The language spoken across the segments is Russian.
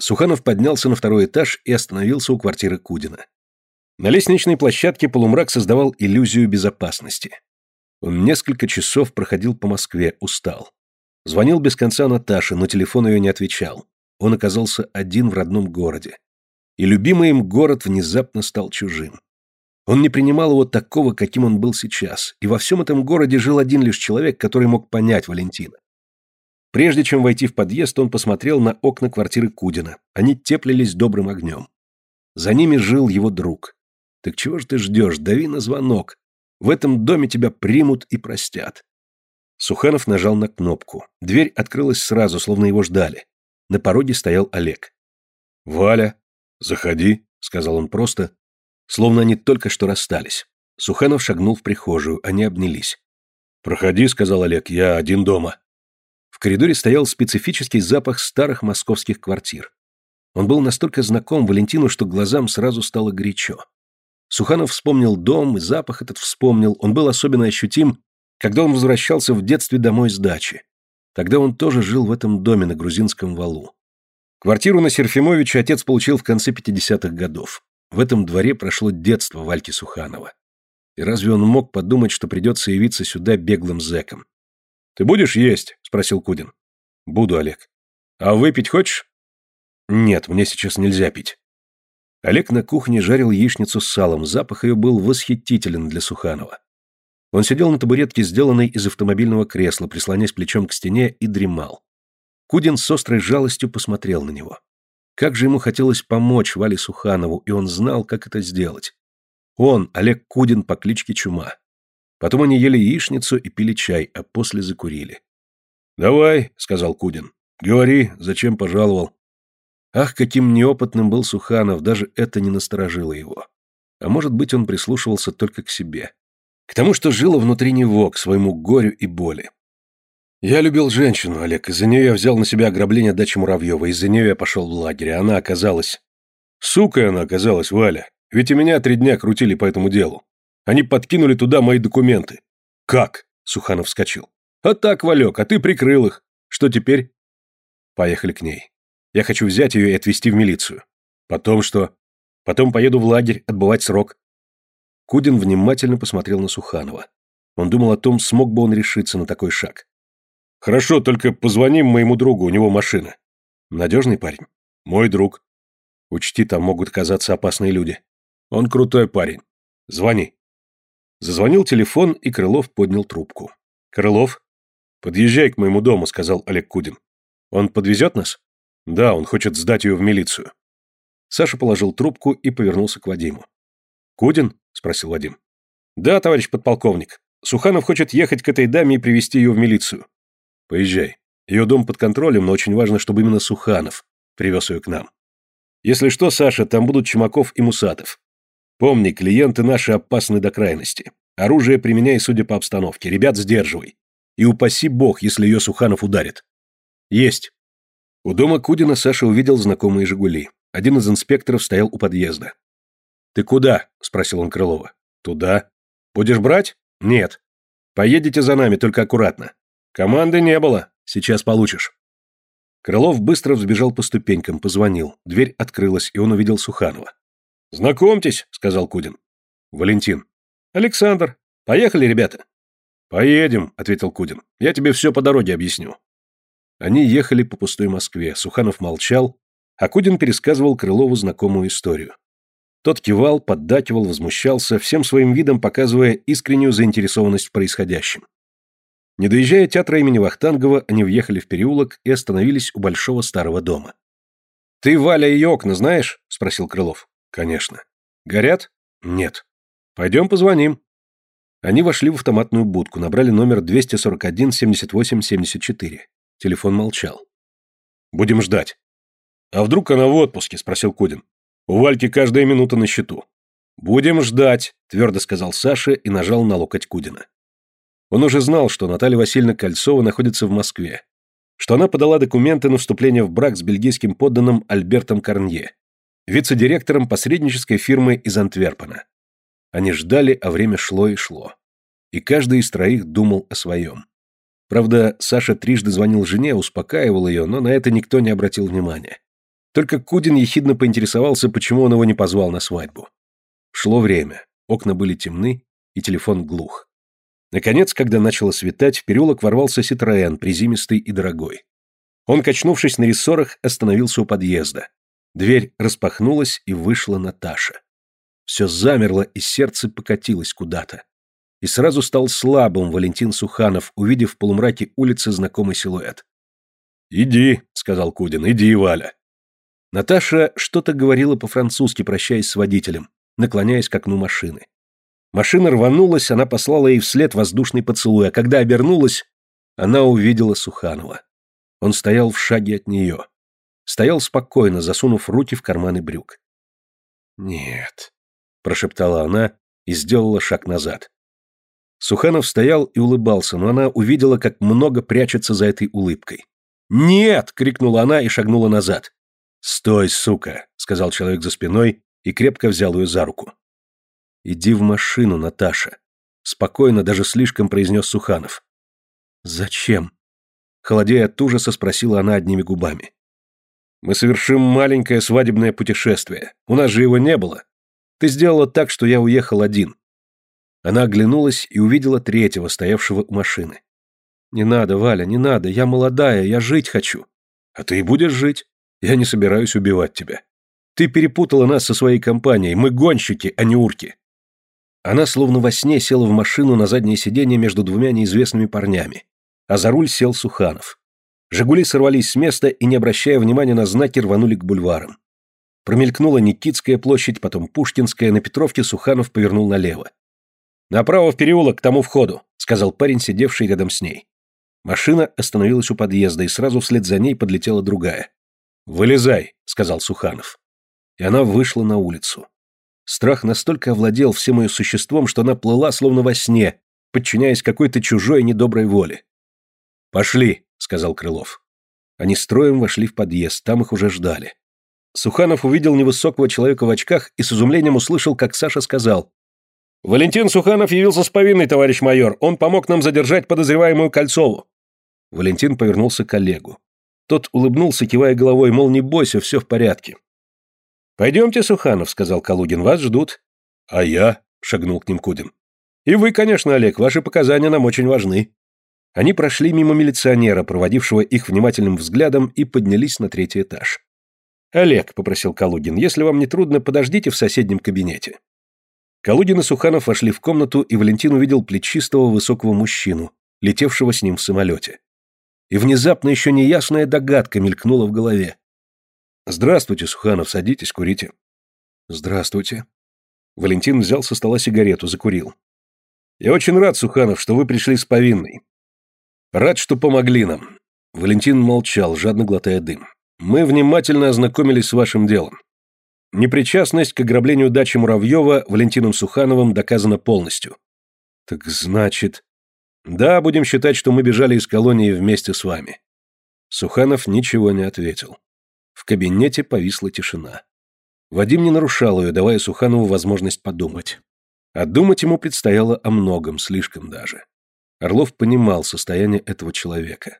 Суханов поднялся на второй этаж и остановился у квартиры Кудина. На лестничной площадке полумрак создавал иллюзию безопасности. Он несколько часов проходил по Москве, устал. Звонил без конца Наташе, но телефон ее не отвечал. Он оказался один в родном городе. И любимый им город внезапно стал чужим. Он не принимал его такого, каким он был сейчас, и во всем этом городе жил один лишь человек, который мог понять Валентина. Прежде чем войти в подъезд, он посмотрел на окна квартиры Кудина. Они теплились добрым огнем. За ними жил его друг. Так чего ж ты ждешь? Дави на звонок. В этом доме тебя примут и простят. Суханов нажал на кнопку. Дверь открылась сразу, словно его ждали. На пороге стоял Олег. «Валя, заходи», — сказал он просто, словно они только что расстались. Суханов шагнул в прихожую, они обнялись. «Проходи», — сказал Олег, — «я один дома». В коридоре стоял специфический запах старых московских квартир. Он был настолько знаком Валентину, что глазам сразу стало горячо. Суханов вспомнил дом, и запах этот вспомнил, он был особенно ощутим, когда он возвращался в детстве домой с дачи. Тогда он тоже жил в этом доме на грузинском валу. Квартиру на Серфимовича отец получил в конце 50-х годов. В этом дворе прошло детство Вальки Суханова. И разве он мог подумать, что придется явиться сюда беглым зэком? «Ты будешь есть?» – спросил Кудин. «Буду, Олег. А выпить хочешь?» «Нет, мне сейчас нельзя пить». Олег на кухне жарил яичницу с салом, запах ее был восхитителен для Суханова. Он сидел на табуретке, сделанной из автомобильного кресла, прислонясь плечом к стене, и дремал. Кудин с острой жалостью посмотрел на него. Как же ему хотелось помочь Вале Суханову, и он знал, как это сделать. Он, Олег Кудин по кличке Чума. Потом они ели яичницу и пили чай, а после закурили. «Давай», — сказал Кудин, — «говори, зачем пожаловал?» Ах, каким неопытным был Суханов, даже это не насторожило его. А может быть, он прислушивался только к себе. К тому, что жило внутри него, к своему горю и боли. Я любил женщину, Олег, из-за нее я взял на себя ограбление дачи Муравьева, из-за нее я пошел в лагерь, а она оказалась... Сукой она оказалась, Валя, ведь и меня три дня крутили по этому делу. Они подкинули туда мои документы. Как? Суханов вскочил. А так, Валек, а ты прикрыл их. Что теперь? Поехали к ней. Я хочу взять ее и отвезти в милицию. Потом что? Потом поеду в лагерь отбывать срок. Кудин внимательно посмотрел на Суханова. Он думал о том, смог бы он решиться на такой шаг. «Хорошо, только позвоним моему другу, у него машина». «Надежный парень?» «Мой друг». «Учти, там могут оказаться опасные люди». «Он крутой парень. Звони». Зазвонил телефон, и Крылов поднял трубку. «Крылов?» «Подъезжай к моему дому», — сказал Олег Кудин. «Он подвезет нас?» «Да, он хочет сдать ее в милицию». Саша положил трубку и повернулся к Вадиму. «Кудин?» — спросил Вадим. «Да, товарищ подполковник. Суханов хочет ехать к этой даме и привести ее в милицию». «Поезжай. Ее дом под контролем, но очень важно, чтобы именно Суханов привез ее к нам. Если что, Саша, там будут Чумаков и Мусатов. Помни, клиенты наши опасны до крайности. Оружие применяй, судя по обстановке. Ребят, сдерживай. И упаси бог, если ее Суханов ударит. Есть. У дома Кудина Саша увидел знакомые «Жигули». Один из инспекторов стоял у подъезда. «Ты куда?» – спросил он Крылова. «Туда». «Будешь брать?» «Нет». «Поедете за нами, только аккуратно». «Команды не было. Сейчас получишь». Крылов быстро взбежал по ступенькам, позвонил. Дверь открылась, и он увидел Суханова. «Знакомьтесь», — сказал Кудин. «Валентин». «Александр. Поехали, ребята». «Поедем», — ответил Кудин. «Я тебе все по дороге объясню». Они ехали по пустой Москве. Суханов молчал, а Кудин пересказывал Крылову знакомую историю. Тот кивал, поддакивал, возмущался, всем своим видом показывая искреннюю заинтересованность в происходящем. Не доезжая театра имени Вахтангова, они въехали в переулок и остановились у большого старого дома. «Ты, Валя, ее окна знаешь?» – спросил Крылов. «Конечно». «Горят?» «Нет». «Пойдем позвоним». Они вошли в автоматную будку, набрали номер 241-78-74. Телефон молчал. «Будем ждать». «А вдруг она в отпуске?» – спросил Кудин. У Вальки каждая минута на счету. «Будем ждать», – твердо сказал Саша и нажал на локоть Кудина. Он уже знал, что Наталья Васильевна Кольцова находится в Москве, что она подала документы на вступление в брак с бельгийским подданным Альбертом Корнье, вице-директором посреднической фирмы из Антверпена. Они ждали, а время шло и шло. И каждый из троих думал о своем. Правда, Саша трижды звонил жене, успокаивал ее, но на это никто не обратил внимания. Только Кудин ехидно поинтересовался, почему он его не позвал на свадьбу. Шло время, окна были темны, и телефон глух. Наконец, когда начало светать, в переулок ворвался Ситроен, призимистый и дорогой. Он, качнувшись на рессорах, остановился у подъезда. Дверь распахнулась, и вышла Наташа. Все замерло, и сердце покатилось куда-то. И сразу стал слабым Валентин Суханов, увидев в полумраке улицы знакомый силуэт. «Иди», — сказал Кудин, — «иди, Валя». Наташа что-то говорила по-французски, прощаясь с водителем, наклоняясь к окну машины. Машина рванулась, она послала ей вслед воздушный поцелуй, а когда обернулась, она увидела Суханова. Он стоял в шаге от нее. Стоял спокойно, засунув руки в карманы брюк. «Нет», — прошептала она и сделала шаг назад. Суханов стоял и улыбался, но она увидела, как много прячется за этой улыбкой. «Нет!» — крикнула она и шагнула назад. «Стой, сука!» — сказал человек за спиной и крепко взял ее за руку. «Иди в машину, Наташа», — спокойно, даже слишком произнес Суханов. «Зачем?» — холодея от ужаса спросила она одними губами. «Мы совершим маленькое свадебное путешествие. У нас же его не было. Ты сделала так, что я уехал один». Она оглянулась и увидела третьего, стоявшего у машины. «Не надо, Валя, не надо, я молодая, я жить хочу». «А ты и будешь жить. Я не собираюсь убивать тебя. Ты перепутала нас со своей компанией, мы гонщики, а не урки». Она словно во сне села в машину на заднее сиденье между двумя неизвестными парнями, а за руль сел Суханов. «Жигули» сорвались с места и, не обращая внимания на знаки, рванули к бульварам. Промелькнула Никитская площадь, потом Пушкинская, на Петровке Суханов повернул налево. «Направо в переулок, к тому входу», — сказал парень, сидевший рядом с ней. Машина остановилась у подъезда, и сразу вслед за ней подлетела другая. «Вылезай», — сказал Суханов. И она вышла на улицу. Страх настолько овладел всем ее существом, что она плыла словно во сне, подчиняясь какой-то чужой недоброй воле. «Пошли», — сказал Крылов. Они строем вошли в подъезд, там их уже ждали. Суханов увидел невысокого человека в очках и с изумлением услышал, как Саша сказал. «Валентин Суханов явился с повинной, товарищ майор. Он помог нам задержать подозреваемую Кольцову». Валентин повернулся к коллегу. Тот улыбнулся, кивая головой, мол, не бойся, все в порядке. «Пойдемте, Суханов», — сказал Калугин, — «вас ждут». «А я?» — шагнул к ним Кудин. «И вы, конечно, Олег, ваши показания нам очень важны». Они прошли мимо милиционера, проводившего их внимательным взглядом, и поднялись на третий этаж. «Олег», — попросил Калугин, — «если вам не трудно, подождите в соседнем кабинете». Калугин и Суханов вошли в комнату, и Валентин увидел плечистого высокого мужчину, летевшего с ним в самолете. И внезапно еще неясная догадка мелькнула в голове. «Здравствуйте, Суханов, садитесь, курите». «Здравствуйте». Валентин взял со стола сигарету, закурил. «Я очень рад, Суханов, что вы пришли с повинной. Рад, что помогли нам». Валентин молчал, жадно глотая дым. «Мы внимательно ознакомились с вашим делом. Непричастность к ограблению дачи Муравьева Валентином Сухановым доказана полностью». «Так значит...» «Да, будем считать, что мы бежали из колонии вместе с вами». Суханов ничего не ответил. В кабинете повисла тишина. Вадим не нарушал ее, давая Суханову возможность подумать. А думать ему предстояло о многом, слишком даже. Орлов понимал состояние этого человека.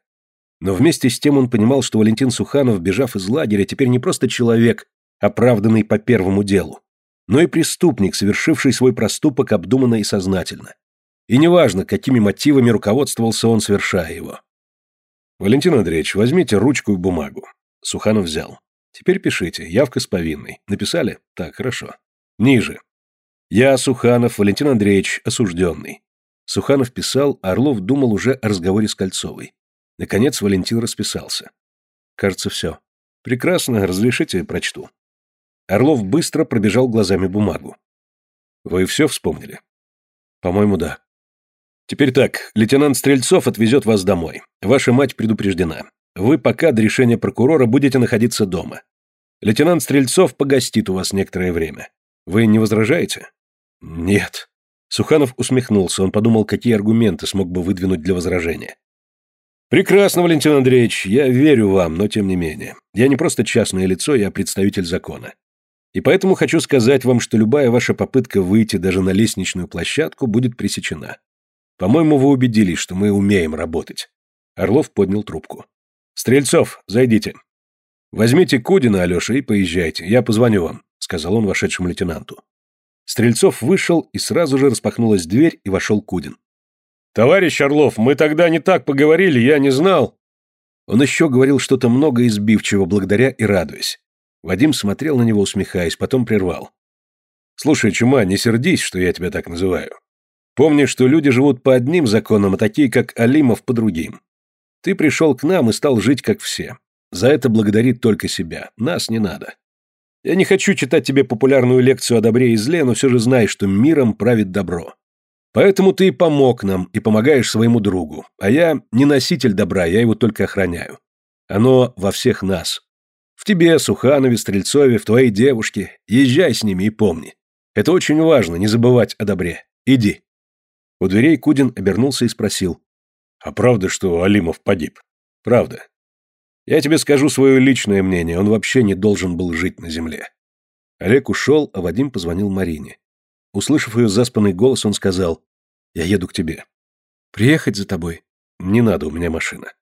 Но вместе с тем он понимал, что Валентин Суханов, бежав из лагеря, теперь не просто человек, оправданный по первому делу, но и преступник, совершивший свой проступок обдуманно и сознательно. И неважно, какими мотивами руководствовался он, совершая его. «Валентин Андреевич, возьмите ручку и бумагу. Суханов взял. Теперь пишите. Явка с повинной. Написали? Так, хорошо. Ниже. Я, Суханов, Валентин Андреевич, осужденный. Суханов писал, а Орлов думал уже о разговоре с Кольцовой. Наконец Валентин расписался. Кажется, все. Прекрасно, разрешите, прочту. Орлов быстро пробежал глазами бумагу. Вы все вспомнили? По-моему, да. Теперь так, лейтенант Стрельцов отвезет вас домой. Ваша мать предупреждена. Вы пока до решения прокурора будете находиться дома. Лейтенант Стрельцов погостит у вас некоторое время. Вы не возражаете? Нет. Суханов усмехнулся, он подумал, какие аргументы смог бы выдвинуть для возражения. Прекрасно, Валентин Андреевич, я верю вам, но тем не менее. Я не просто частное лицо, я представитель закона. И поэтому хочу сказать вам, что любая ваша попытка выйти даже на лестничную площадку будет пресечена. По-моему, вы убедились, что мы умеем работать. Орлов поднял трубку. «Стрельцов, зайдите». «Возьмите Кудина, Алеша, и поезжайте. Я позвоню вам», — сказал он вошедшему лейтенанту. Стрельцов вышел, и сразу же распахнулась дверь, и вошел Кудин. «Товарищ Орлов, мы тогда не так поговорили, я не знал». Он еще говорил что-то много избивчиво, благодаря и радуясь. Вадим смотрел на него, усмехаясь, потом прервал. «Слушай, Чума, не сердись, что я тебя так называю. Помни, что люди живут по одним законам, а такие, как Алимов, по другим. Ты пришел к нам и стал жить, как все. За это благодарит только себя, нас не надо. Я не хочу читать тебе популярную лекцию о добре и зле, но все же знай, что миром правит добро. Поэтому ты и помог нам, и помогаешь своему другу. А я не носитель добра, я его только охраняю. Оно во всех нас. В тебе, Суханове, Стрельцове, в твоей девушке. Езжай с ними и помни. Это очень важно, не забывать о добре. Иди. У дверей Кудин обернулся и спросил. А правда, что Алимов погиб? Правда. Я тебе скажу свое личное мнение, он вообще не должен был жить на земле. Олег ушел, а Вадим позвонил Марине. Услышав ее заспанный голос, он сказал, «Я еду к тебе». «Приехать за тобой?» «Не надо, у меня машина».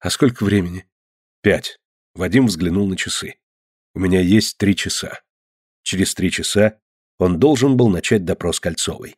«А сколько времени?» «Пять». Вадим взглянул на часы. «У меня есть три часа». Через три часа он должен был начать допрос Кольцовой.